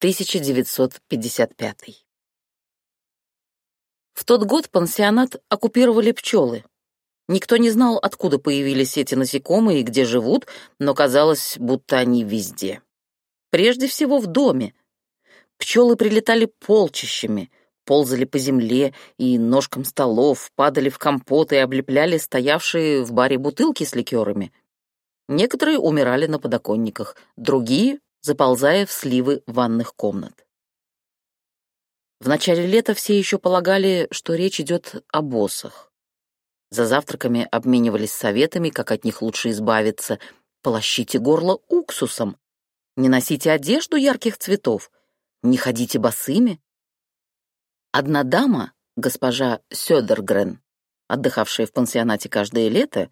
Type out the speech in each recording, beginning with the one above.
1955. В тот год пансионат оккупировали пчелы. Никто не знал, откуда появились эти насекомые и где живут, но казалось, будто они везде. Прежде всего в доме. Пчелы прилетали полчищами, ползали по земле и ножкам столов, падали в компоты и облепляли стоявшие в баре бутылки с ликерами. Некоторые умирали на подоконниках, другие заползая в сливы ванных комнат. В начале лета все еще полагали, что речь идет о боссах. За завтраками обменивались советами, как от них лучше избавиться. Полощите горло уксусом. Не носите одежду ярких цветов. Не ходите босыми. Одна дама, госпожа Сёдергрен, отдыхавшая в пансионате каждое лето,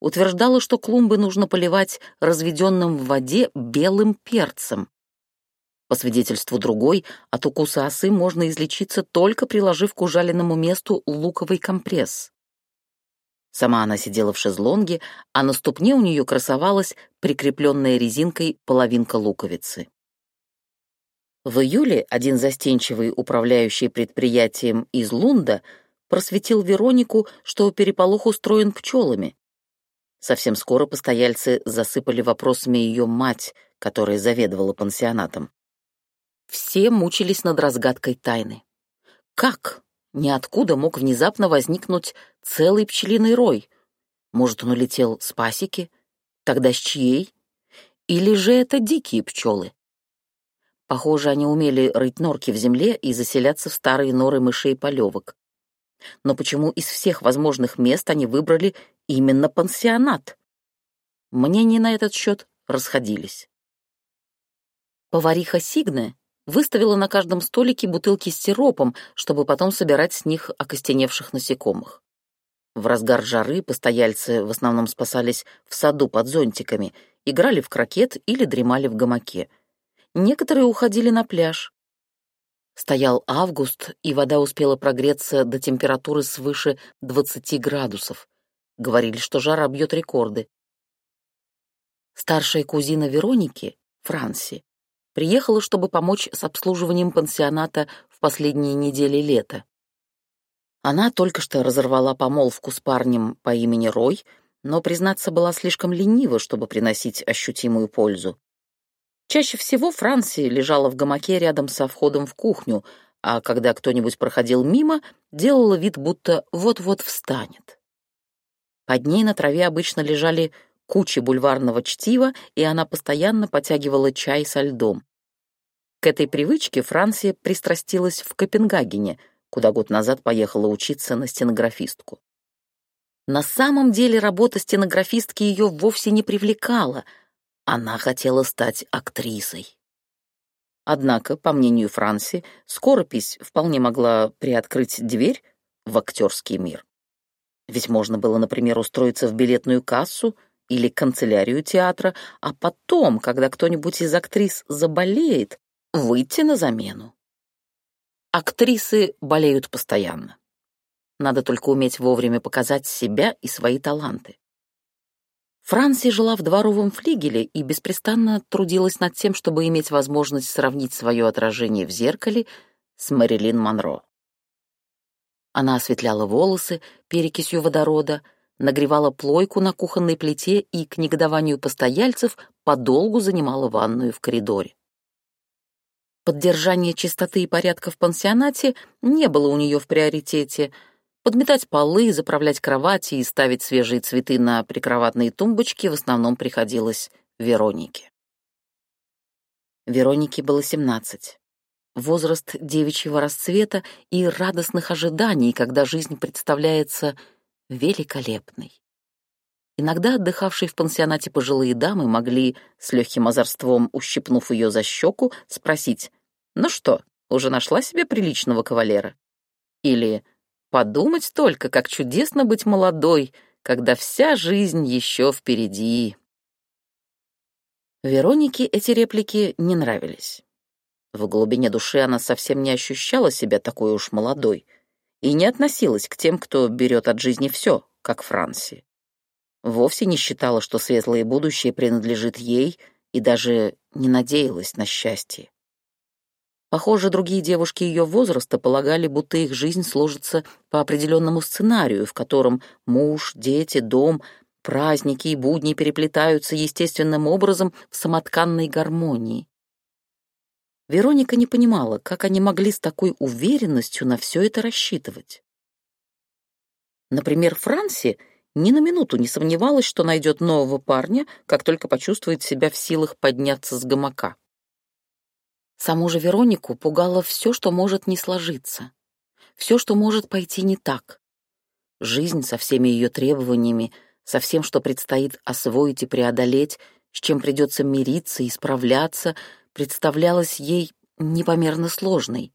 утверждала, что клумбы нужно поливать разведенным в воде белым перцем. По свидетельству другой, от укуса осы можно излечиться только приложив к ужаленному месту луковый компресс. Сама она сидела в шезлонге, а на ступне у нее красовалась прикрепленная резинкой половинка луковицы. В июле один застенчивый управляющий предприятием из Лунда просветил Веронику, что переполох устроен пчелами, Совсем скоро постояльцы засыпали вопросами ее мать, которая заведовала пансионатом. Все мучились над разгадкой тайны. Как, ниоткуда мог внезапно возникнуть целый пчелиный рой? Может, он улетел с пасеки? Тогда с чьей? Или же это дикие пчелы? Похоже, они умели рыть норки в земле и заселяться в старые норы мышей полевок. Но почему из всех возможных мест они выбрали именно пансионат. Мнения на этот счет расходились. Повариха Сигне выставила на каждом столике бутылки с сиропом, чтобы потом собирать с них окостеневших насекомых. В разгар жары постояльцы в основном спасались в саду под зонтиками, играли в крокет или дремали в гамаке. Некоторые уходили на пляж. Стоял август, и вода успела прогреться до температуры свыше 20 градусов. Говорили, что жара бьет рекорды. Старшая кузина Вероники, Франси, приехала, чтобы помочь с обслуживанием пансионата в последние недели лета. Она только что разорвала помолвку с парнем по имени Рой, но, признаться, была слишком ленива, чтобы приносить ощутимую пользу. Чаще всего Франси лежала в гамаке рядом со входом в кухню, а когда кто-нибудь проходил мимо, делала вид, будто вот-вот встанет. Под ней на траве обычно лежали кучи бульварного чтива, и она постоянно потягивала чай со льдом. К этой привычке Франсия пристрастилась в Копенгагене, куда год назад поехала учиться на стенографистку. На самом деле работа стенографистки ее вовсе не привлекала, она хотела стать актрисой. Однако, по мнению Франси, скоропись вполне могла приоткрыть дверь в актерский мир. Ведь можно было, например, устроиться в билетную кассу или канцелярию театра, а потом, когда кто-нибудь из актрис заболеет, выйти на замену. Актрисы болеют постоянно. Надо только уметь вовремя показать себя и свои таланты. Франси жила в дворовом флигеле и беспрестанно трудилась над тем, чтобы иметь возможность сравнить свое отражение в зеркале с Мэрилин Монро. Она осветляла волосы перекисью водорода, нагревала плойку на кухонной плите и, к негодованию постояльцев, подолгу занимала ванную в коридоре. Поддержание чистоты и порядка в пансионате не было у нее в приоритете. Подметать полы, заправлять кровати и ставить свежие цветы на прикроватные тумбочки в основном приходилось Веронике. Веронике было семнадцать возраст девичьего расцвета и радостных ожиданий, когда жизнь представляется великолепной. Иногда отдыхавшие в пансионате пожилые дамы могли, с легким озорством ущипнув ее за щеку, спросить «Ну что, уже нашла себе приличного кавалера?» Или «Подумать только, как чудесно быть молодой, когда вся жизнь еще впереди». Веронике эти реплики не нравились. В глубине души она совсем не ощущала себя такой уж молодой и не относилась к тем, кто берет от жизни все, как Франси. Вовсе не считала, что светлое будущее принадлежит ей, и даже не надеялась на счастье. Похоже, другие девушки ее возраста полагали, будто их жизнь сложится по определенному сценарию, в котором муж, дети, дом, праздники и будни переплетаются естественным образом в самотканной гармонии. Вероника не понимала, как они могли с такой уверенностью на все это рассчитывать. Например, Франси ни на минуту не сомневалась, что найдет нового парня, как только почувствует себя в силах подняться с гамака. Саму же Веронику пугало все, что может не сложиться, все, что может пойти не так. Жизнь со всеми ее требованиями, со всем, что предстоит освоить и преодолеть, с чем придется мириться и справляться, представлялась ей непомерно сложной.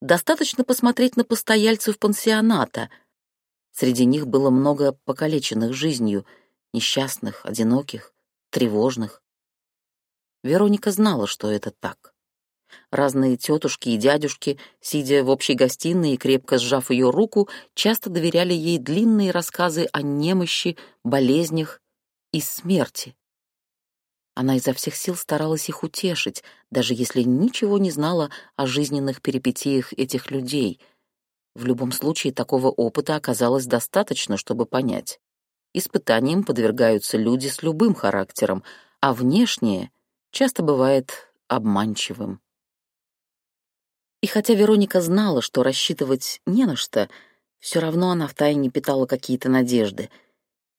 Достаточно посмотреть на постояльцев пансионата. Среди них было много покалеченных жизнью, несчастных, одиноких, тревожных. Вероника знала, что это так. Разные тетушки и дядюшки, сидя в общей гостиной и крепко сжав ее руку, часто доверяли ей длинные рассказы о немощи, болезнях и смерти. Она изо всех сил старалась их утешить, даже если ничего не знала о жизненных перипетиях этих людей. В любом случае, такого опыта оказалось достаточно, чтобы понять. Испытаниям подвергаются люди с любым характером, а внешнее — часто бывает обманчивым. И хотя Вероника знала, что рассчитывать не на что, все равно она втайне питала какие-то надежды.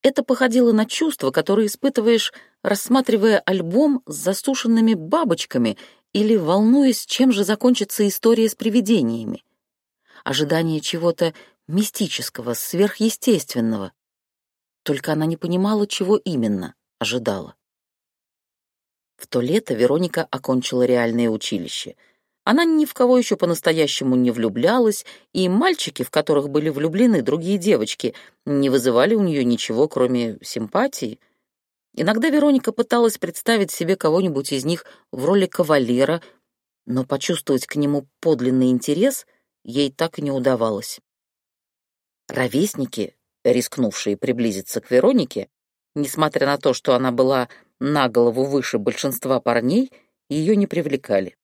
Это походило на чувство, которое испытываешь, рассматривая альбом с засушенными бабочками или волнуясь, чем же закончится история с привидениями. Ожидание чего-то мистического, сверхъестественного. Только она не понимала, чего именно ожидала. В то лето Вероника окончила реальное училище. Она ни в кого еще по-настоящему не влюблялась, и мальчики, в которых были влюблены другие девочки, не вызывали у нее ничего, кроме симпатии. Иногда Вероника пыталась представить себе кого-нибудь из них в роли кавалера, но почувствовать к нему подлинный интерес ей так и не удавалось. Ровесники, рискнувшие приблизиться к Веронике, несмотря на то, что она была на голову выше большинства парней, ее не привлекали.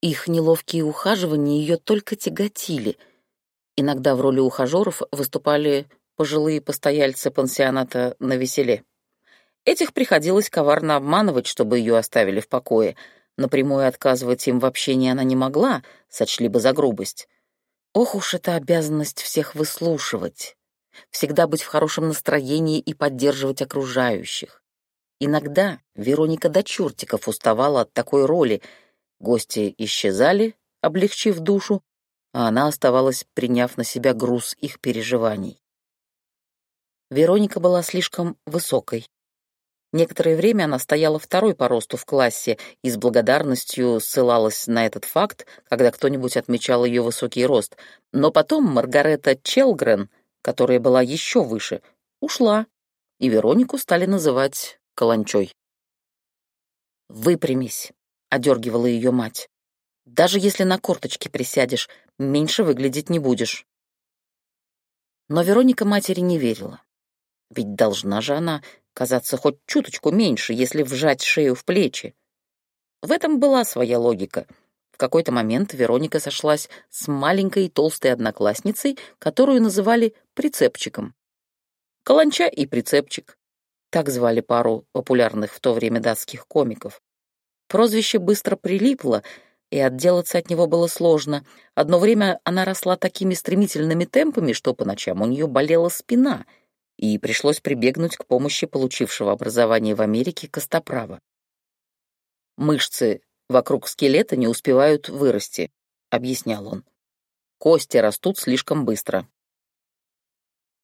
Их неловкие ухаживания ее только тяготили. Иногда в роли ухажеров выступали пожилые постояльцы пансионата на веселе. Этих приходилось коварно обманывать, чтобы ее оставили в покое. Напрямую отказывать им в общении она не могла, сочли бы за грубость. Ох уж эта обязанность всех выслушивать, всегда быть в хорошем настроении и поддерживать окружающих. Иногда Вероника до чертиков уставала от такой роли. Гости исчезали, облегчив душу, а она оставалась, приняв на себя груз их переживаний. Вероника была слишком высокой. Некоторое время она стояла второй по росту в классе и с благодарностью ссылалась на этот факт, когда кто-нибудь отмечал ее высокий рост. Но потом Маргарета Челгрен, которая была еще выше, ушла, и Веронику стали называть каланчой. «Выпрямись», — одергивала ее мать. «Даже если на корточки присядешь, меньше выглядеть не будешь». Но Вероника матери не верила. Ведь должна же она казаться хоть чуточку меньше, если вжать шею в плечи. В этом была своя логика. В какой-то момент Вероника сошлась с маленькой толстой одноклассницей, которую называли прицепчиком. Каланча и прицепчик. Так звали пару популярных в то время датских комиков. Прозвище быстро прилипло, и отделаться от него было сложно. Одно время она росла такими стремительными темпами, что по ночам у нее болела спина, и пришлось прибегнуть к помощи получившего образование в Америке Костоправа. «Мышцы вокруг скелета не успевают вырасти», — объяснял он. «Кости растут слишком быстро.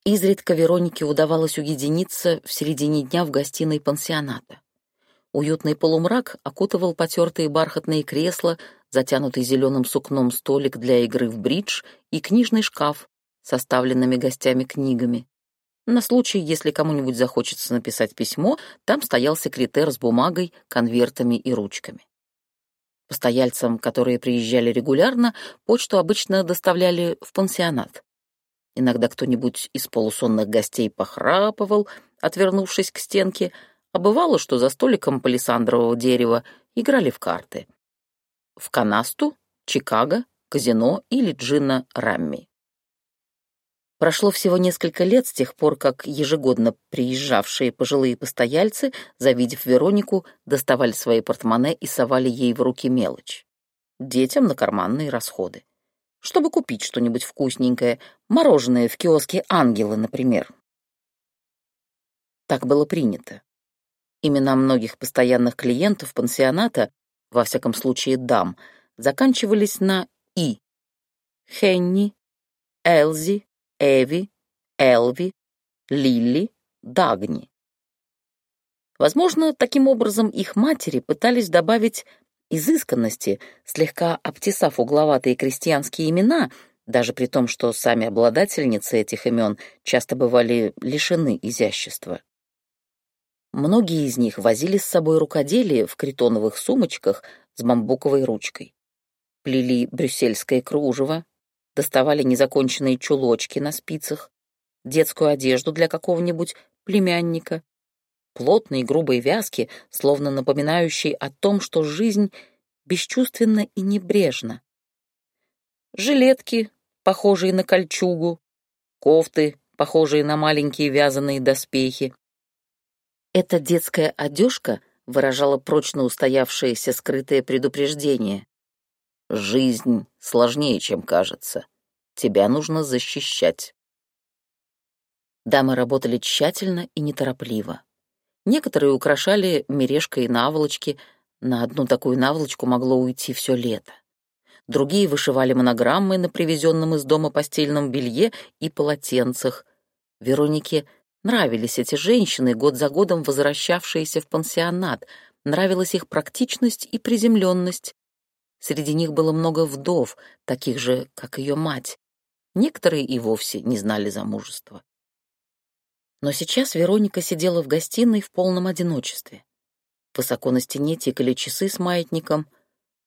Изредка Веронике удавалось уединиться в середине дня в гостиной пансионата. Уютный полумрак окутывал потертые бархатные кресла, затянутый зеленым сукном столик для игры в бридж и книжный шкаф с оставленными гостями книгами. На случай, если кому-нибудь захочется написать письмо, там стоял секретер с бумагой, конвертами и ручками. Постояльцам, которые приезжали регулярно, почту обычно доставляли в пансионат. Иногда кто-нибудь из полусонных гостей похрапывал, отвернувшись к стенке, а бывало, что за столиком палисандрового дерева играли в карты. в Канасту, Чикаго, казино или Джина Рамми. Прошло всего несколько лет с тех пор, как ежегодно приезжавшие пожилые постояльцы, завидев Веронику, доставали свои портмоне и совали ей в руки мелочь. Детям на карманные расходы. Чтобы купить что-нибудь вкусненькое, мороженое в киоске «Ангелы», например. Так было принято. Имена многих постоянных клиентов пансионата, во всяком случае дам, заканчивались на «и». Хенни, Элзи, Эви, Элви, Лилли, Дагни. Возможно, таким образом их матери пытались добавить изысканности, слегка обтесав угловатые крестьянские имена, даже при том, что сами обладательницы этих имен часто бывали лишены изящества. Многие из них возили с собой рукоделие в критоновых сумочках с бамбуковой ручкой. Плели брюссельское кружево, доставали незаконченные чулочки на спицах, детскую одежду для какого-нибудь племянника, плотные грубые вязки, словно напоминающие о том, что жизнь бесчувственна и небрежна. Жилетки, похожие на кольчугу, кофты, похожие на маленькие вязаные доспехи. Эта детская одежка выражала прочно устоявшееся скрытое предупреждение. Жизнь сложнее, чем кажется. Тебя нужно защищать. Дамы работали тщательно и неторопливо. Некоторые украшали мережкой наволочки, на одну такую наволочку могло уйти все лето. Другие вышивали монограммы на привезенном из дома постельном белье и полотенцах. Веронике нравились эти женщины, год за годом возвращавшиеся в пансионат, нравилась их практичность и приземленность. Среди них было много вдов, таких же, как ее мать. Некоторые и вовсе не знали замужества. Но сейчас Вероника сидела в гостиной в полном одиночестве. Высоко на стене тикали часы с маятником.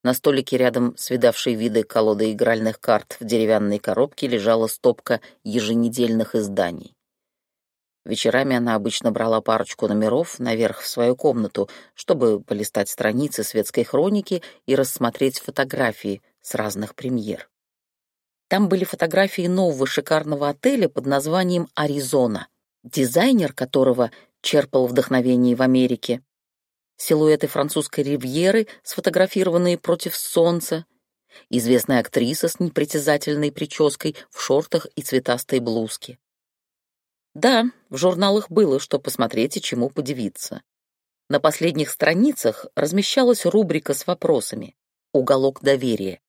На столике рядом с видавшей виды колодой игральных карт в деревянной коробке лежала стопка еженедельных изданий. Вечерами она обычно брала парочку номеров наверх в свою комнату, чтобы полистать страницы светской хроники и рассмотреть фотографии с разных премьер. Там были фотографии нового шикарного отеля под названием «Аризона», дизайнер которого черпал вдохновение в Америке, силуэты французской ривьеры, сфотографированные против солнца, известная актриса с непритязательной прической в шортах и цветастой блузке. Да, в журналах было что посмотреть и чему подивиться. На последних страницах размещалась рубрика с вопросами «Уголок доверия»,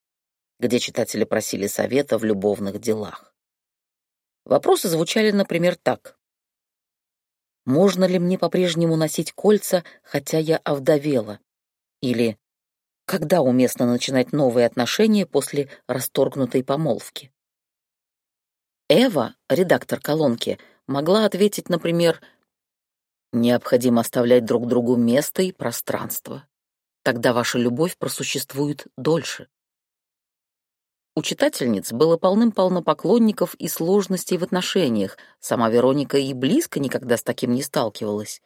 где читатели просили совета в любовных делах. Вопросы звучали, например, так. «Можно ли мне по-прежнему носить кольца, хотя я овдовела?» Или «Когда уместно начинать новые отношения после расторгнутой помолвки?» Эва, редактор колонки, могла ответить, например, «Необходимо оставлять друг другу место и пространство. Тогда ваша любовь просуществует дольше». У читательниц было полным-полно поклонников и сложностей в отношениях. Сама Вероника и близко никогда с таким не сталкивалась.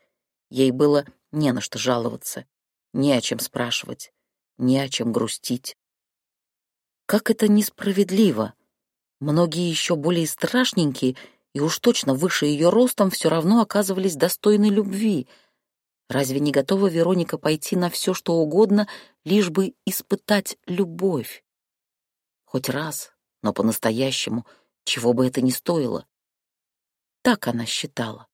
Ей было не на что жаловаться, не о чем спрашивать, не о чем грустить. Как это несправедливо! Многие еще более страшненькие и уж точно выше ее ростом все равно оказывались достойны любви. Разве не готова Вероника пойти на все, что угодно, лишь бы испытать любовь? Хоть раз, но по-настоящему, чего бы это ни стоило. Так она считала.